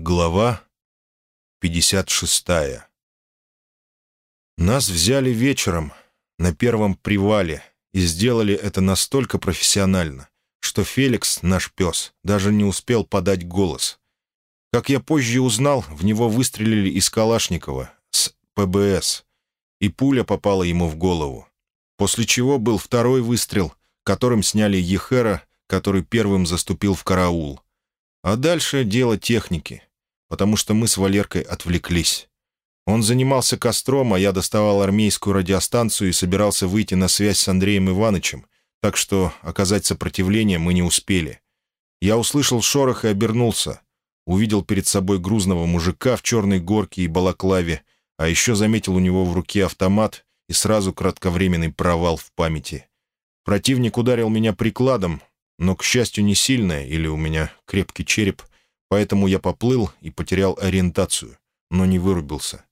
Глава 56 Нас взяли вечером на первом привале и сделали это настолько профессионально, что Феликс, наш пес, даже не успел подать голос. Как я позже узнал, в него выстрелили из Калашникова с ПБС, и пуля попала ему в голову. После чего был второй выстрел, которым сняли Ехера, который первым заступил в караул. А дальше дело техники, потому что мы с Валеркой отвлеклись. Он занимался костром, а я доставал армейскую радиостанцию и собирался выйти на связь с Андреем Ивановичем, так что оказать сопротивление мы не успели. Я услышал шорох и обернулся. Увидел перед собой грузного мужика в черной горке и балаклаве, а еще заметил у него в руке автомат и сразу кратковременный провал в памяти. Противник ударил меня прикладом, но, к счастью, не сильно, или у меня крепкий череп, поэтому я поплыл и потерял ориентацию, но не вырубился.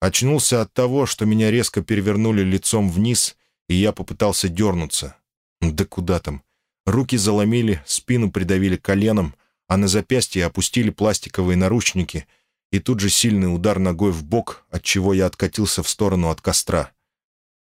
Очнулся от того, что меня резко перевернули лицом вниз, и я попытался дернуться. Да куда там? Руки заломили, спину придавили коленом, а на запястье опустили пластиковые наручники, и тут же сильный удар ногой в бок, от чего я откатился в сторону от костра.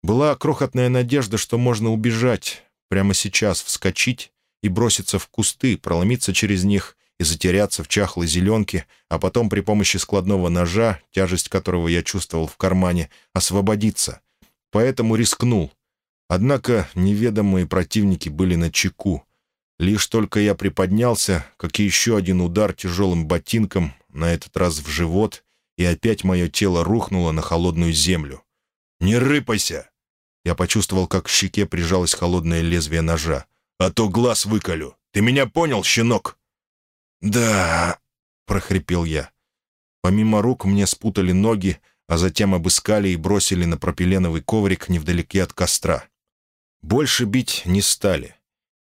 Была крохотная надежда, что можно убежать, прямо сейчас вскочить и броситься в кусты, проломиться через них и затеряться в чахлой зеленке, а потом при помощи складного ножа, тяжесть которого я чувствовал в кармане, освободиться. Поэтому рискнул. Однако неведомые противники были на чеку. Лишь только я приподнялся, как и еще один удар тяжелым ботинком, на этот раз в живот, и опять мое тело рухнуло на холодную землю. «Не рыпайся!» Я почувствовал, как к щеке прижалось холодное лезвие ножа. «А то глаз выколю. Ты меня понял, щенок?» «Да...» — прохрипел я. Помимо рук мне спутали ноги, а затем обыскали и бросили на пропиленовый коврик невдалеке от костра. Больше бить не стали.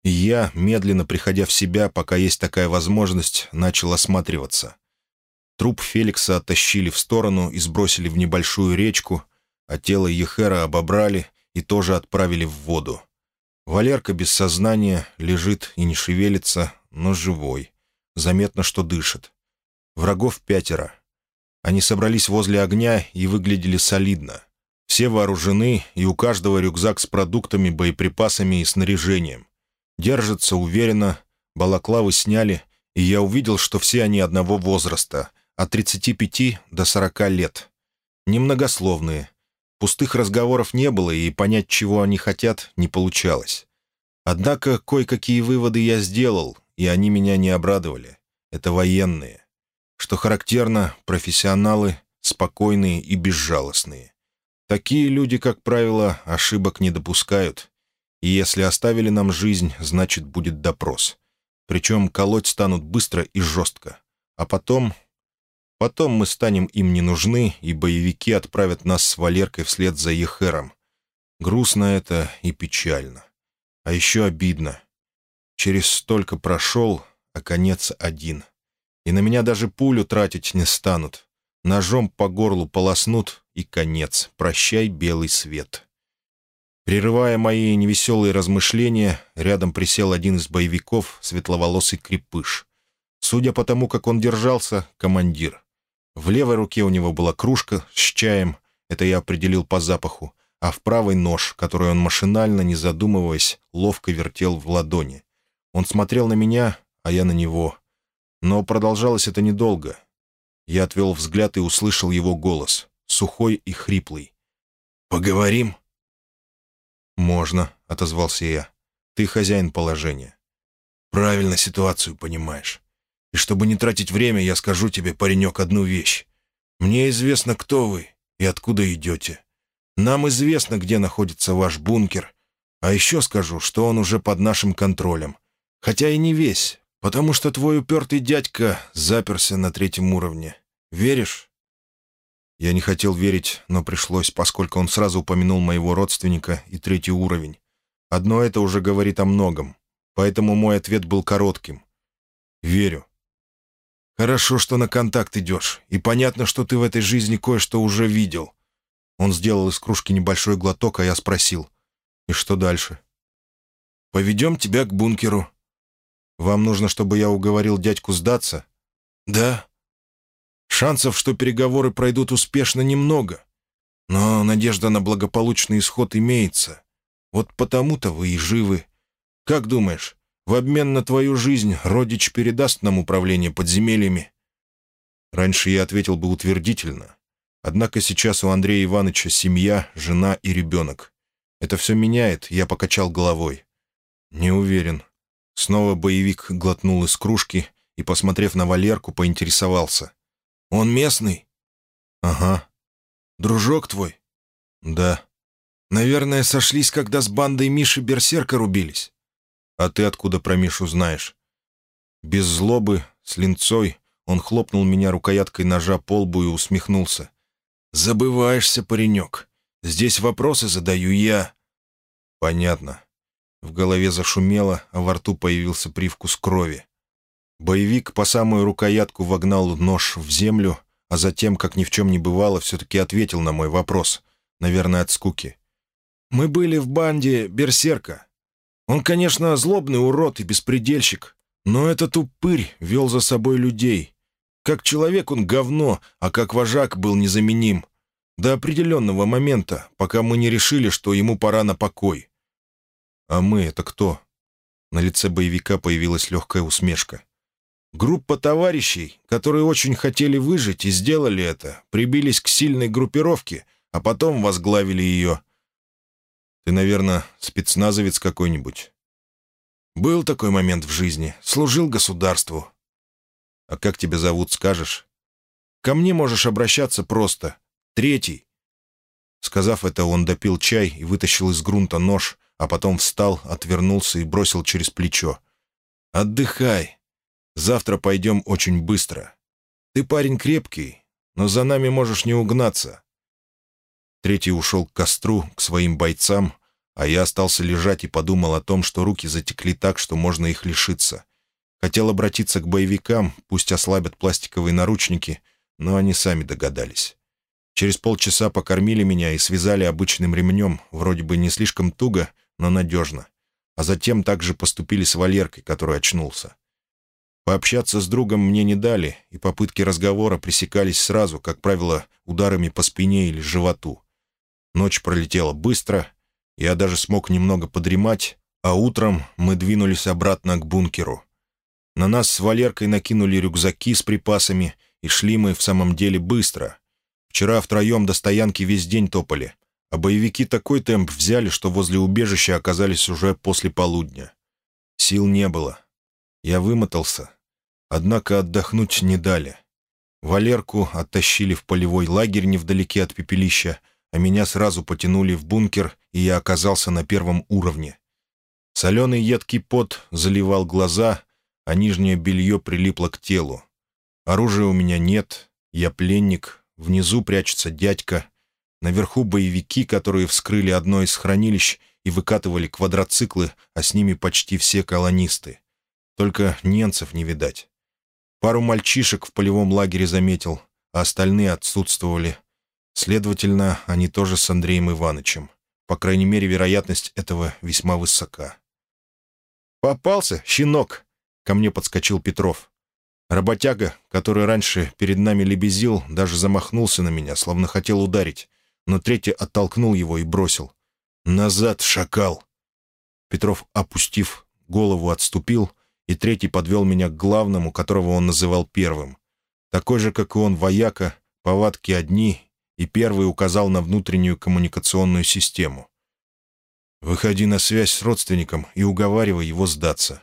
И я, медленно приходя в себя, пока есть такая возможность, начал осматриваться. Труп Феликса оттащили в сторону и сбросили в небольшую речку, а тело Ехера обобрали и тоже отправили в воду. Валерка без сознания лежит и не шевелится, но живой. Заметно, что дышит. Врагов пятеро. Они собрались возле огня и выглядели солидно. Все вооружены, и у каждого рюкзак с продуктами, боеприпасами и снаряжением. Держатся уверенно, балаклавы сняли, и я увидел, что все они одного возраста, от 35 до 40 лет. Немногословные, Пустых разговоров не было, и понять, чего они хотят, не получалось. Однако кое-какие выводы я сделал, и они меня не обрадовали. Это военные. Что характерно, профессионалы, спокойные и безжалостные. Такие люди, как правило, ошибок не допускают. И если оставили нам жизнь, значит, будет допрос. Причем колоть станут быстро и жестко. А потом Потом мы станем им не нужны, и боевики отправят нас с Валеркой вслед за Ехером. Грустно это и печально. А еще обидно. Через столько прошел, а конец один. И на меня даже пулю тратить не станут. Ножом по горлу полоснут, и конец. Прощай, белый свет. Прерывая мои невеселые размышления, рядом присел один из боевиков, светловолосый крепыш. Судя по тому, как он держался, командир. В левой руке у него была кружка с чаем, это я определил по запаху, а в правой нож, который он машинально, не задумываясь, ловко вертел в ладони. Он смотрел на меня, а я на него. Но продолжалось это недолго. Я отвел взгляд и услышал его голос, сухой и хриплый. «Поговорим?» «Можно», — отозвался я. «Ты хозяин положения». «Правильно ситуацию понимаешь. И чтобы не тратить время, я скажу тебе, паренек, одну вещь. Мне известно, кто вы и откуда идете. Нам известно, где находится ваш бункер. А еще скажу, что он уже под нашим контролем. Хотя и не весь, потому что твой упертый дядька заперся на третьем уровне. Веришь?» Я не хотел верить, но пришлось, поскольку он сразу упомянул моего родственника и третий уровень. Одно это уже говорит о многом, поэтому мой ответ был коротким. «Верю. «Хорошо, что на контакт идешь, и понятно, что ты в этой жизни кое-что уже видел». Он сделал из кружки небольшой глоток, а я спросил. «И что дальше?» «Поведем тебя к бункеру». «Вам нужно, чтобы я уговорил дядьку сдаться?» «Да, Шансов, что переговоры пройдут успешно, немного. Но надежда на благополучный исход имеется. Вот потому-то вы и живы. Как думаешь, в обмен на твою жизнь родич передаст нам управление подземельями?» Раньше я ответил бы утвердительно. Однако сейчас у Андрея Ивановича семья, жена и ребенок. Это все меняет, я покачал головой. «Не уверен». Снова боевик глотнул из кружки и, посмотрев на Валерку, поинтересовался. «Он местный?» «Ага». «Дружок твой?» «Да». «Наверное, сошлись, когда с бандой Миши Берсерка рубились?» «А ты откуда про Мишу знаешь?» Без злобы, с линцой, он хлопнул меня рукояткой ножа по лбу и усмехнулся. «Забываешься, паренек. Здесь вопросы задаю я». «Понятно». В голове зашумело, а во рту появился привкус крови. Боевик по самую рукоятку вогнал нож в землю, а затем, как ни в чем не бывало, все-таки ответил на мой вопрос. Наверное, от скуки. «Мы были в банде Берсерка. Он, конечно, злобный урод и беспредельщик, но этот упырь вел за собой людей. Как человек он говно, а как вожак был незаменим. До определенного момента, пока мы не решили, что ему пора на покой. «А мы — это кто?» На лице боевика появилась легкая усмешка. Группа товарищей, которые очень хотели выжить и сделали это, прибились к сильной группировке, а потом возглавили ее. Ты, наверное, спецназовец какой-нибудь. Был такой момент в жизни. Служил государству. А как тебя зовут, скажешь? Ко мне можешь обращаться просто. Третий. Сказав это, он допил чай и вытащил из грунта нож, а потом встал, отвернулся и бросил через плечо. «Отдыхай. Завтра пойдем очень быстро. Ты парень крепкий, но за нами можешь не угнаться». Третий ушел к костру, к своим бойцам, а я остался лежать и подумал о том, что руки затекли так, что можно их лишиться. Хотел обратиться к боевикам, пусть ослабят пластиковые наручники, но они сами догадались. Через полчаса покормили меня и связали обычным ремнем, вроде бы не слишком туго, но надежно. А затем также поступили с Валеркой, который очнулся. Пообщаться с другом мне не дали, и попытки разговора пресекались сразу, как правило, ударами по спине или животу. Ночь пролетела быстро, я даже смог немного подремать, а утром мы двинулись обратно к бункеру. На нас с Валеркой накинули рюкзаки с припасами, и шли мы в самом деле быстро. Вчера втроем до стоянки весь день топали, а боевики такой темп взяли, что возле убежища оказались уже после полудня. Сил не было. Я вымотался. Однако отдохнуть не дали. Валерку оттащили в полевой лагерь невдалеке от пепелища, а меня сразу потянули в бункер, и я оказался на первом уровне. Соленый едкий пот заливал глаза, а нижнее белье прилипло к телу. Оружия у меня нет, я пленник, внизу прячется дядька, Наверху боевики, которые вскрыли одно из хранилищ и выкатывали квадроциклы, а с ними почти все колонисты. Только немцев не видать. Пару мальчишек в полевом лагере заметил, а остальные отсутствовали. Следовательно, они тоже с Андреем Ивановичем. По крайней мере, вероятность этого весьма высока. «Попался, щенок!» — ко мне подскочил Петров. Работяга, который раньше перед нами лебезил, даже замахнулся на меня, словно хотел ударить но третий оттолкнул его и бросил. «Назад, шакал!» Петров, опустив голову, отступил, и третий подвел меня к главному, которого он называл первым. Такой же, как и он, вояка, повадки одни, и первый указал на внутреннюю коммуникационную систему. «Выходи на связь с родственником и уговаривай его сдаться».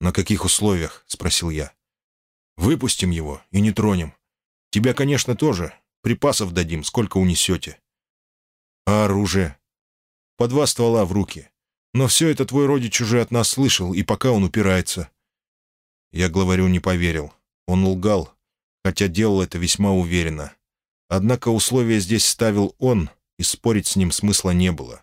«На каких условиях?» — спросил я. «Выпустим его и не тронем. Тебя, конечно, тоже, Припасов дадим, сколько унесете. А оружие? По два ствола в руки. Но все это твой родич уже от нас слышал, и пока он упирается. Я главарю не поверил. Он лгал, хотя делал это весьма уверенно. Однако условия здесь ставил он, и спорить с ним смысла не было.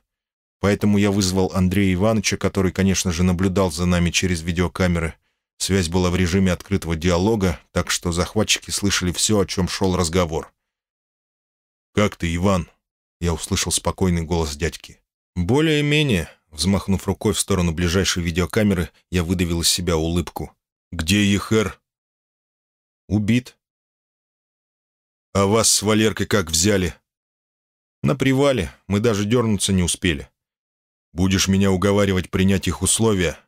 Поэтому я вызвал Андрея Ивановича, который, конечно же, наблюдал за нами через видеокамеры. Связь была в режиме открытого диалога, так что захватчики слышали все, о чем шел разговор. «Как ты, Иван?» Я услышал спокойный голос дядьки. «Более-менее», взмахнув рукой в сторону ближайшей видеокамеры, я выдавил из себя улыбку. «Где Ехер?» «Убит». «А вас с Валеркой как взяли?» «На привале. Мы даже дернуться не успели». «Будешь меня уговаривать принять их условия?»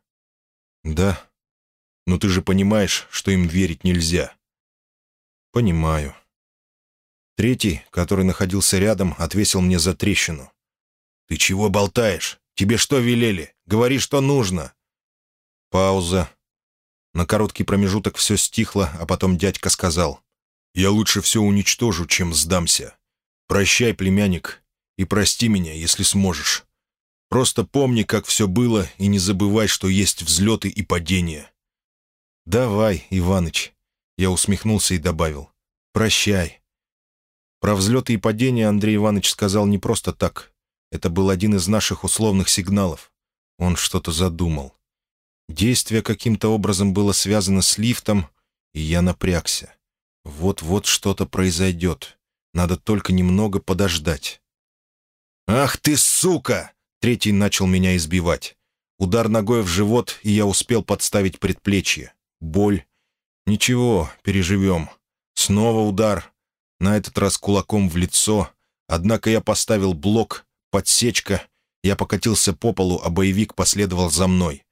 «Да. Но ты же понимаешь, что им верить нельзя». «Понимаю». Третий, который находился рядом, отвесил мне за трещину. «Ты чего болтаешь? Тебе что велели? Говори, что нужно!» Пауза. На короткий промежуток все стихло, а потом дядька сказал. «Я лучше все уничтожу, чем сдамся. Прощай, племянник, и прости меня, если сможешь. Просто помни, как все было, и не забывай, что есть взлеты и падения». «Давай, Иваныч», — я усмехнулся и добавил. «Прощай». Про взлеты и падения Андрей Иванович сказал не просто так. Это был один из наших условных сигналов. Он что-то задумал. Действие каким-то образом было связано с лифтом, и я напрягся. Вот-вот что-то произойдет. Надо только немного подождать. «Ах ты, сука!» Третий начал меня избивать. Удар ногой в живот, и я успел подставить предплечье. Боль. Ничего, переживем. Снова удар. На этот раз кулаком в лицо. Однако я поставил блок, подсечка. Я покатился по полу, а боевик последовал за мной.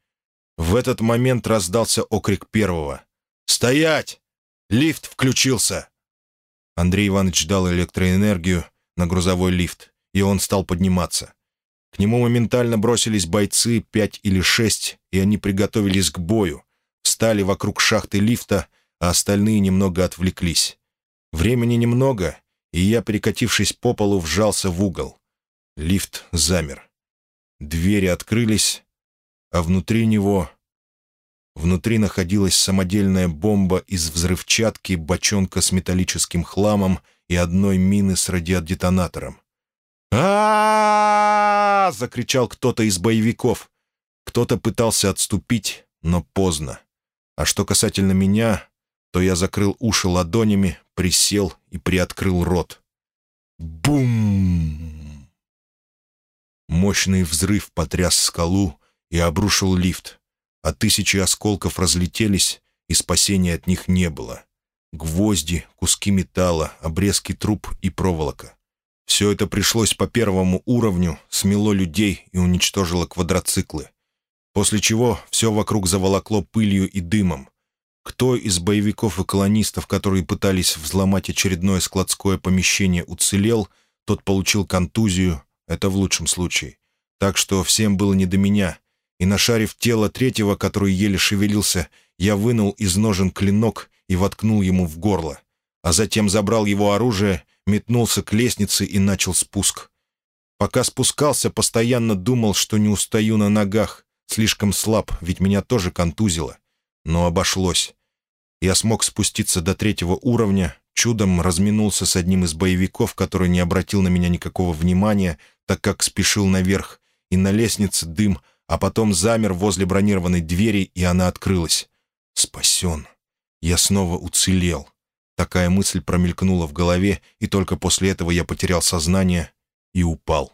В этот момент раздался окрик первого. «Стоять! Лифт включился!» Андрей Иванович дал электроэнергию на грузовой лифт, и он стал подниматься. К нему моментально бросились бойцы, пять или шесть, и они приготовились к бою, встали вокруг шахты лифта, а остальные немного отвлеклись. Времени немного, и я, перекатившись по полу, вжался в угол. Лифт замер. Двери открылись, а внутри него... Внутри находилась самодельная бомба из взрывчатки, бочонка с металлическим хламом и одной мины с радиодетонатором. а закричал кто-то из боевиков. Кто-то пытался отступить, но поздно. А что касательно меня, то я закрыл уши ладонями, присел и приоткрыл рот. Бум! Мощный взрыв потряс скалу, и обрушил лифт, а тысячи осколков разлетелись, и спасения от них не было. Гвозди, куски металла, обрезки труб и проволока. Все это пришлось по первому уровню, смело людей и уничтожило квадроциклы. После чего все вокруг заволокло пылью и дымом. Кто из боевиков и колонистов, которые пытались взломать очередное складское помещение, уцелел, тот получил контузию, это в лучшем случае. Так что всем было не до меня, и, нашарив тело третьего, который еле шевелился, я вынул из ножен клинок и воткнул ему в горло, а затем забрал его оружие, метнулся к лестнице и начал спуск. Пока спускался, постоянно думал, что не устаю на ногах, слишком слаб, ведь меня тоже контузило. Но обошлось. Я смог спуститься до третьего уровня, чудом разминулся с одним из боевиков, который не обратил на меня никакого внимания, так как спешил наверх, и на лестнице дым — а потом замер возле бронированной двери, и она открылась. «Спасен. Я снова уцелел». Такая мысль промелькнула в голове, и только после этого я потерял сознание и упал.